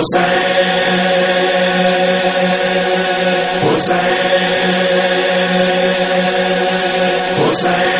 حسین حسین حسین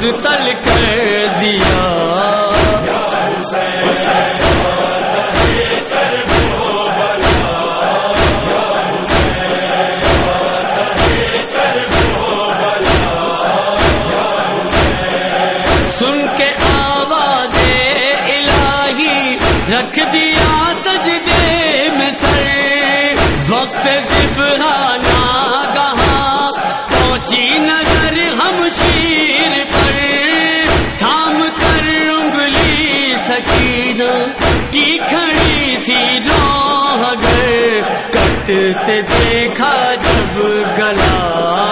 تل کر دیا۔ دیکھا جب گلا